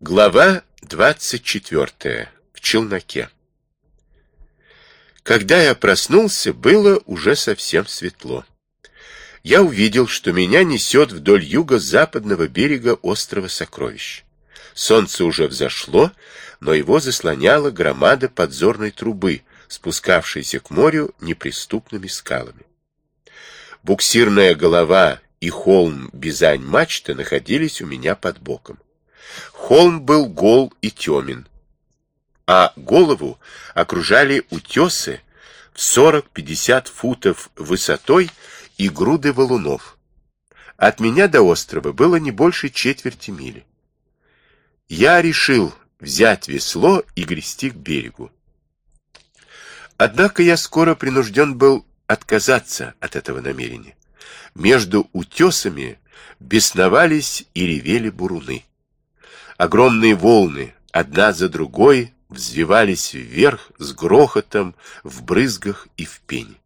Глава 24. В челноке. Когда я проснулся, было уже совсем светло. Я увидел, что меня несет вдоль юго-западного берега острова Сокровищ. Солнце уже взошло, но его заслоняла громада подзорной трубы, спускавшейся к морю неприступными скалами. Буксирная голова и холм Бизань-мачта находились у меня под боком. Холм был гол и темен, а голову окружали утесы в 40-50 футов высотой и груды валунов. От меня до острова было не больше четверти мили. Я решил взять весло и грести к берегу. Однако я скоро принужден был отказаться от этого намерения. Между утесами бесновались и ревели буруны. Огромные волны, одна за другой, взвивались вверх с грохотом, в брызгах и в пене.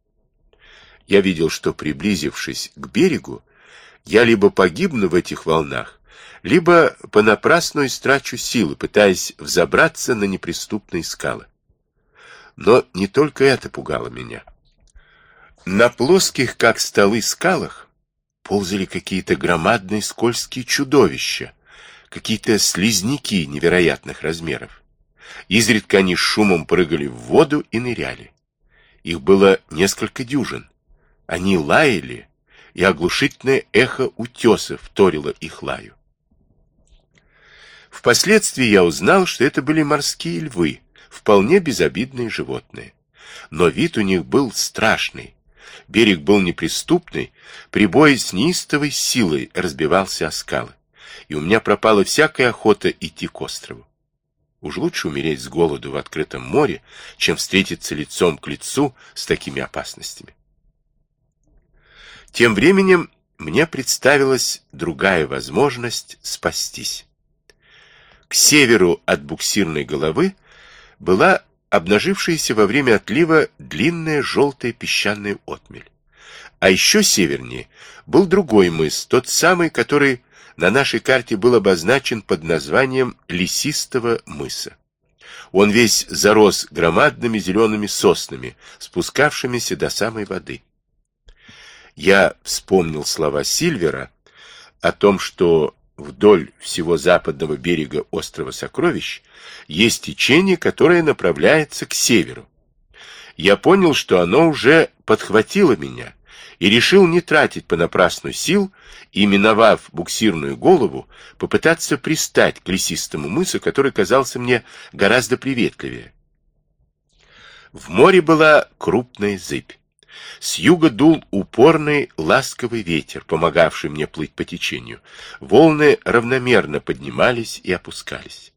Я видел, что, приблизившись к берегу, я либо погибну в этих волнах, либо понапрасну истрачу силы, пытаясь взобраться на неприступные скалы. Но не только это пугало меня. На плоских, как столы, скалах ползали какие-то громадные скользкие чудовища, какие-то слизняки невероятных размеров. Изредка они шумом прыгали в воду и ныряли. Их было несколько дюжин. Они лаяли, и оглушительное эхо утесов вторило их лаю. Впоследствии я узнал, что это были морские львы, вполне безобидные животные. Но вид у них был страшный. Берег был неприступный, прибой с неистовой силой разбивался о скалы и у меня пропала всякая охота идти к острову. Уж лучше умереть с голоду в открытом море, чем встретиться лицом к лицу с такими опасностями. Тем временем мне представилась другая возможность спастись. К северу от буксирной головы была обнажившаяся во время отлива длинная желтая песчаная отмель. А еще севернее был другой мыс, тот самый, который на нашей карте был обозначен под названием Лесистого мыса. Он весь зарос громадными зелеными соснами, спускавшимися до самой воды. Я вспомнил слова Сильвера о том, что вдоль всего западного берега острова Сокровищ есть течение, которое направляется к северу. Я понял, что оно уже подхватило меня, и решил не тратить понапрасну сил и, миновав буксирную голову, попытаться пристать к лесистому мысу, который казался мне гораздо приветливее. В море была крупная зыбь. С юга дул упорный ласковый ветер, помогавший мне плыть по течению. Волны равномерно поднимались и опускались.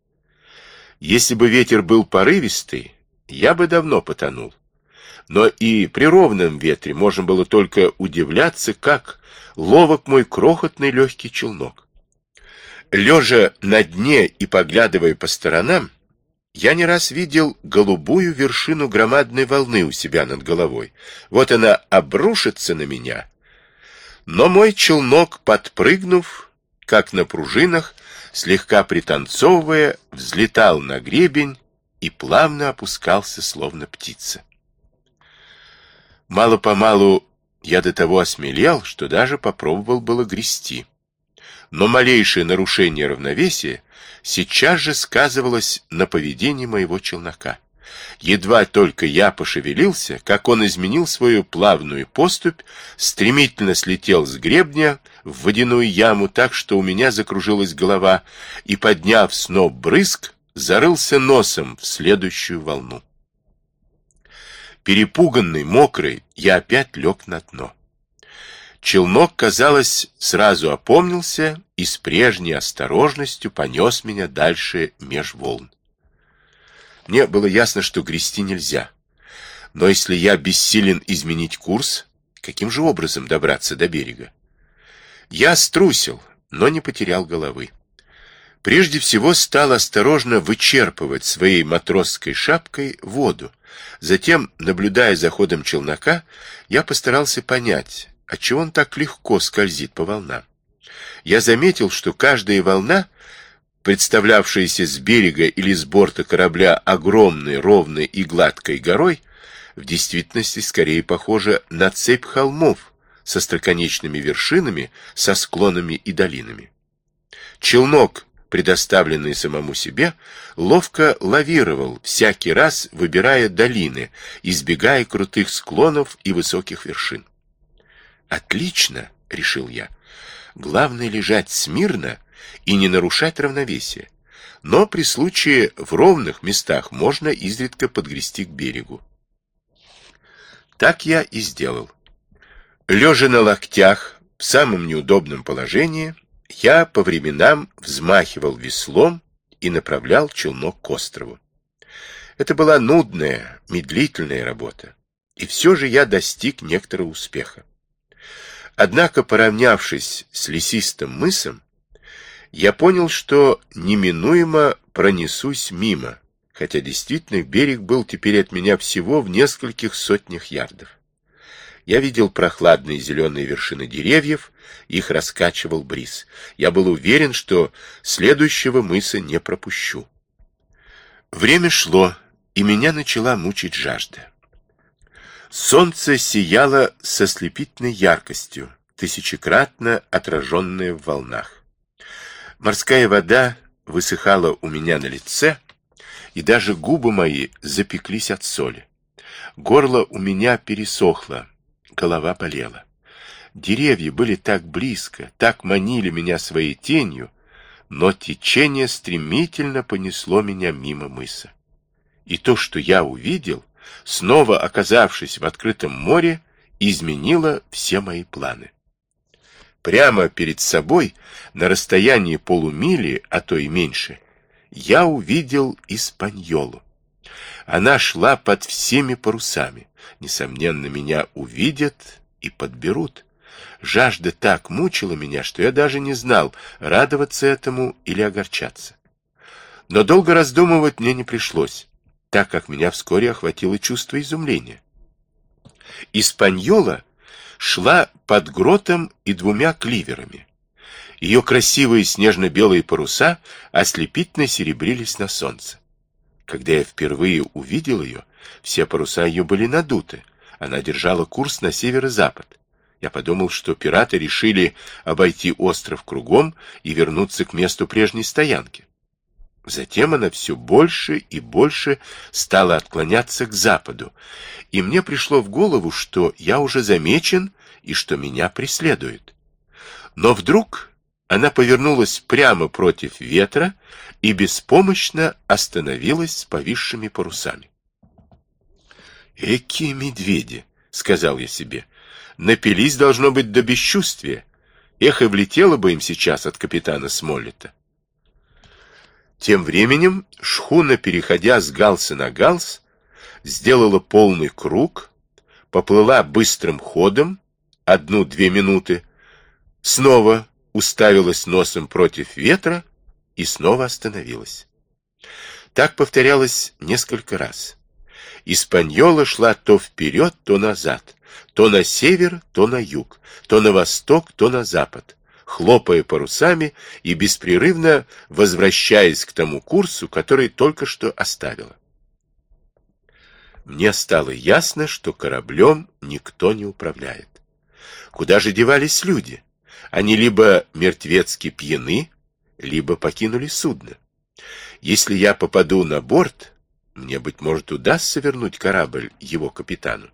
Если бы ветер был порывистый, я бы давно потонул но и при ровном ветре можно было только удивляться, как ловок мой крохотный легкий челнок. Лежа на дне и поглядывая по сторонам, я не раз видел голубую вершину громадной волны у себя над головой. Вот она обрушится на меня. Но мой челнок, подпрыгнув, как на пружинах, слегка пританцовывая, взлетал на гребень и плавно опускался, словно птица. Мало-помалу я до того осмелел, что даже попробовал было грести. Но малейшее нарушение равновесия сейчас же сказывалось на поведении моего челнока. Едва только я пошевелился, как он изменил свою плавную поступь, стремительно слетел с гребня в водяную яму так, что у меня закружилась голова, и, подняв сноп брызг, зарылся носом в следующую волну. Перепуганный, мокрый, я опять лег на дно. Челнок, казалось, сразу опомнился и с прежней осторожностью понес меня дальше меж волн. Мне было ясно, что грести нельзя. Но если я бессилен изменить курс, каким же образом добраться до берега? Я струсил, но не потерял головы. Прежде всего стал осторожно вычерпывать своей матросской шапкой воду, Затем, наблюдая за ходом челнока, я постарался понять, отчего он так легко скользит по волнам. Я заметил, что каждая волна представлявшаяся с берега или с борта корабля огромной, ровной и гладкой горой, в действительности скорее похожа на цепь холмов со строконечными вершинами, со склонами и долинами. Челнок, предоставленный самому себе, ловко лавировал, всякий раз выбирая долины, избегая крутых склонов и высоких вершин. «Отлично!» — решил я. «Главное лежать смирно и не нарушать равновесие. Но при случае в ровных местах можно изредка подгрести к берегу. Так я и сделал. Лежа на локтях, в самом неудобном положении, я по временам взмахивал веслом и направлял челнок к острову. Это была нудная, медлительная работа, и все же я достиг некоторого успеха. Однако, поравнявшись с лесистым мысом, я понял, что неминуемо пронесусь мимо, хотя действительно берег был теперь от меня всего в нескольких сотнях ярдов. Я видел прохладные зеленые вершины деревьев, их раскачивал бриз. Я был уверен, что следующего мыса не пропущу. Время шло, и меня начала мучить жажда. Солнце сияло со слепительной яркостью, тысячекратно отраженное в волнах. Морская вода высыхала у меня на лице, и даже губы мои запеклись от соли. Горло у меня пересохло, голова болела. Деревья были так близко, так манили меня своей тенью, но течение стремительно понесло меня мимо мыса. И то, что я увидел, снова оказавшись в открытом море, изменило все мои планы. Прямо перед собой, на расстоянии полумили, а то и меньше, я увидел Испаньолу. Она шла под всеми парусами. Несомненно, меня увидят и подберут. Жажда так мучила меня, что я даже не знал, радоваться этому или огорчаться. Но долго раздумывать мне не пришлось, так как меня вскоре охватило чувство изумления. Испаньола шла под гротом и двумя кливерами. Ее красивые снежно-белые паруса ослепительно серебрились на солнце. Когда я впервые увидел ее, все паруса ее были надуты. Она держала курс на северо-запад. Я подумал, что пираты решили обойти остров кругом и вернуться к месту прежней стоянки. Затем она все больше и больше стала отклоняться к западу, и мне пришло в голову, что я уже замечен и что меня преследуют. Но вдруг она повернулась прямо против ветра и беспомощно остановилась с повисшими парусами. «Эки медведи!» — сказал я себе. «Напились, должно быть, до бесчувствия. Эх, и влетело бы им сейчас от капитана Смоллета». Тем временем шхуна, переходя с галса на галс, сделала полный круг, поплыла быстрым ходом, одну-две минуты, снова уставилась носом против ветра и снова остановилась. Так повторялось несколько раз. Испаньола шла то вперед, то назад, то на север, то на юг, то на восток, то на запад хлопая парусами и беспрерывно возвращаясь к тому курсу, который только что оставила. Мне стало ясно, что кораблем никто не управляет. Куда же девались люди? Они либо мертвецки пьяны, либо покинули судно. Если я попаду на борт, мне, быть может, удастся вернуть корабль его капитану.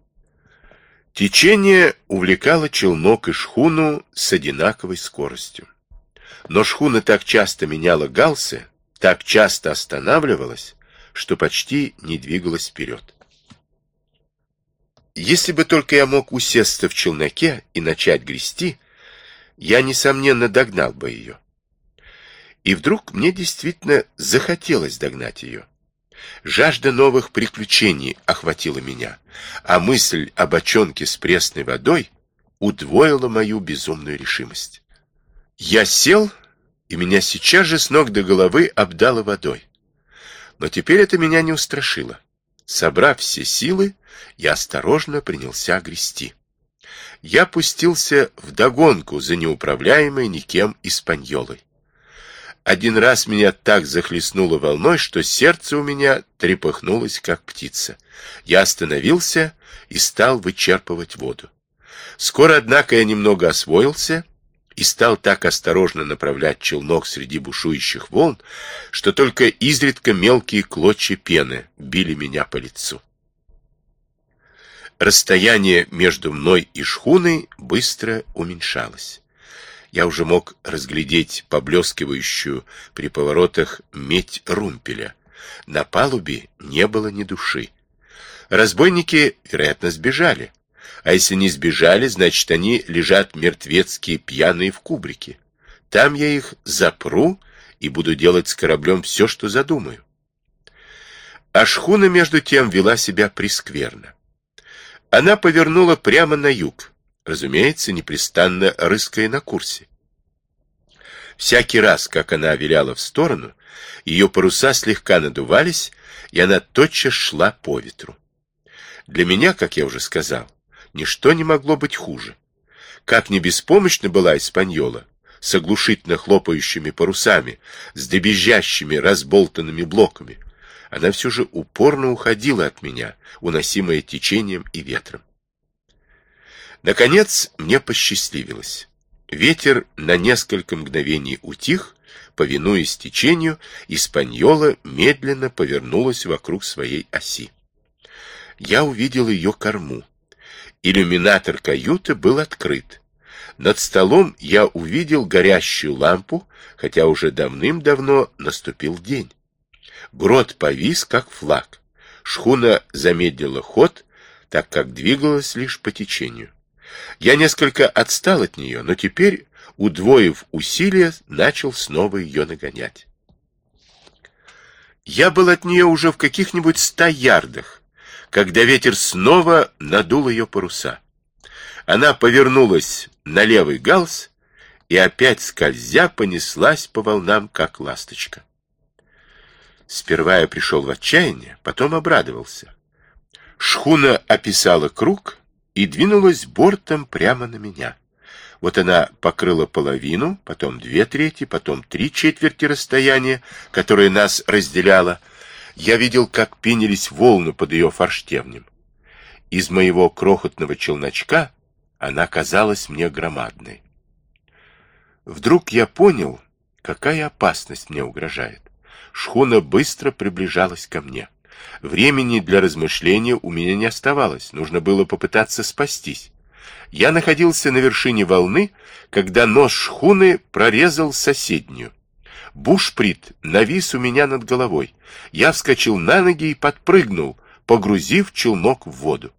Течение увлекало челнок и шхуну с одинаковой скоростью. Но шхуна так часто меняла галсы, так часто останавливалась, что почти не двигалась вперед. Если бы только я мог усесться в челноке и начать грести, я, несомненно, догнал бы ее. И вдруг мне действительно захотелось догнать ее. Жажда новых приключений охватила меня, а мысль о бочонке с пресной водой удвоила мою безумную решимость. Я сел, и меня сейчас же с ног до головы обдало водой. Но теперь это меня не устрашило. Собрав все силы, я осторожно принялся грести. Я пустился в догонку за неуправляемой никем испаньолой. один раз меня так захлестнуло волной, что сердце у меня трепыхнулось, как птица. Я остановился и стал вычерпывать воду. Скоро, однако, я немного освоился и стал так осторожно направлять челнок среди бушующих волн, что только изредка мелкие клочья пены били меня по лицу. Расстояние между мной и шхуной быстро уменьшалось. Я уже мог разглядеть поблескивающую при поворотах медь румпеля. На палубе не было ни души. Разбойники, вероятно, сбежали. А если не сбежали, значит, они лежат мертвецкие пьяные в кубрике. Там я их запру и буду делать с кораблем все, что задумаю. А шхуна, между тем, вела себя прескверно. Она повернула прямо на юг, разумеется, непрестанно рыская на курсе. Всякий раз, как она виляла в сторону, ее паруса слегка надувались, и она тотчас шла по ветру. Для меня, как я уже сказал, ничто не могло быть хуже. Как не беспомощна была Испаньола, с оглушительно хлопающими парусами, с дребезжащими разболтанными блоками, она все же упорно уходила от меня, уносимая течением и ветром. Наконец мне посчастливилось. Ветер на несколько мгновений утих, повинуясь течению, Испаньола медленно повернулась вокруг своей оси. Я увидел ее корму. Иллюминатор каюты был открыт. Над столом я увидел горящую лампу, хотя уже давным-давно наступил день. Грот повис, как флаг. Шхуна замедлила ход, так как двигалась лишь по течению. Я несколько отстал от нее, но теперь, удвоив усилия, начал снова ее нагонять. Я был от нее уже в каких-нибудь ста ярдах, когда ветер снова надул ее паруса. Она повернулась на левый галс и опять скользя понеслась по волнам, как ласточка. Сперва я пришел в отчаяние, потом обрадовался. Шхуна описала круг и двинулась бортом прямо на меня. Вот она покрыла половину, потом две трети, потом три четверти расстояния, которое нас разделяло. Я видел, как пенились волны под ее форштевнем. Из моего крохотного челночка она казалась мне громадной. Вдруг я понял, какая опасность мне угрожает. Шхуна быстро приближалась ко мне. Времени для размышления у меня не оставалось, нужно было попытаться спастись. Я находился на вершине волны, когда нос шхуны прорезал соседнюю. Бушприт навис у меня над головой. Я вскочил на ноги и подпрыгнул, погрузив челнок в воду.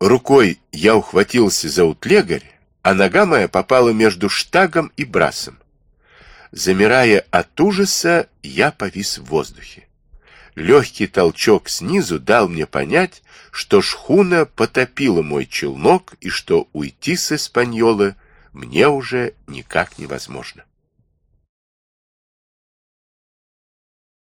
Рукой я ухватился за утлегарь, а нога моя попала между штагом и брасом. Замирая от ужаса, я повис в воздухе. Легкий толчок снизу дал мне понять, что шхуна потопила мой челнок и что уйти с Испаньолы мне уже никак невозможно.